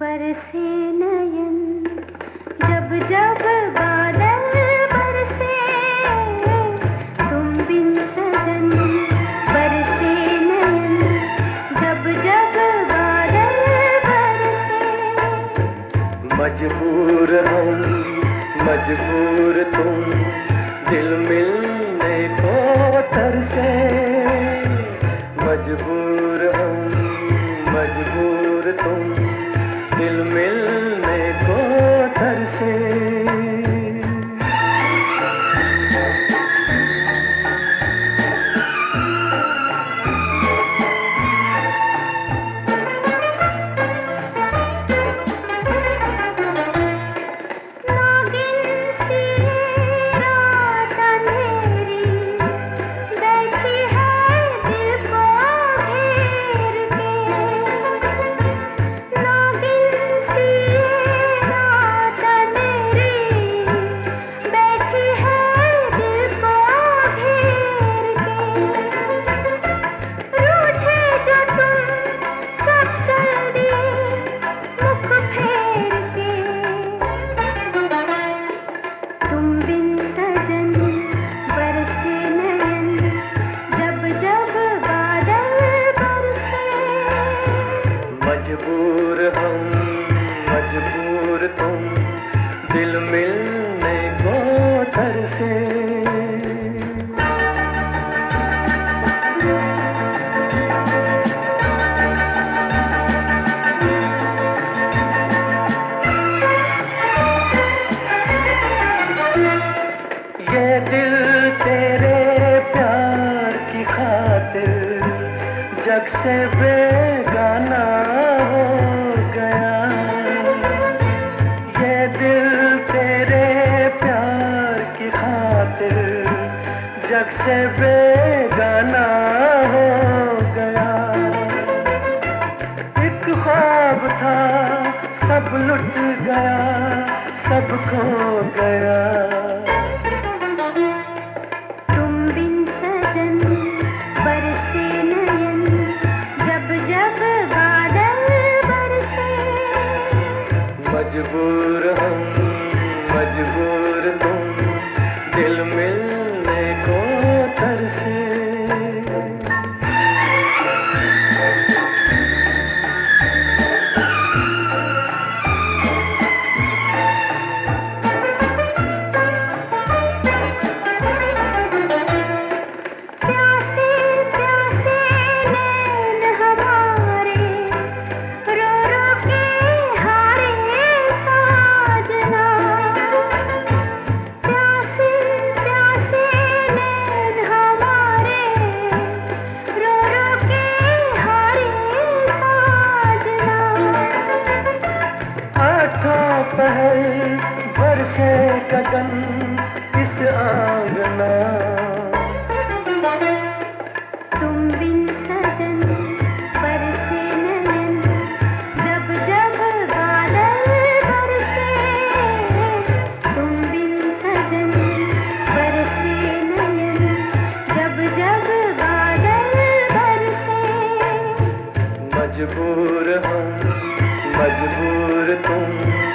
बरसे नयन, जब जब बादल बरसे, तुम बिन सजन बरसे नयन, जब जब बादल बरसे। मजबूर हम, मजबूर तुम, दिल मिलने को तरसे। जग से बेगाना हो गया। ये दिल तेरे प्यार की खातिर जग से बेगाना हो गया। एक ख्वाब था, सब लुट गया, सब खो गया। मजबूर इस आंगना। तुम बिन सजन बरसे नयन जब जब बादल बरसे। तुम बिन सजन बरसे नयन जब जब बादल बरसे। मजबूर हम मजबूर तुम।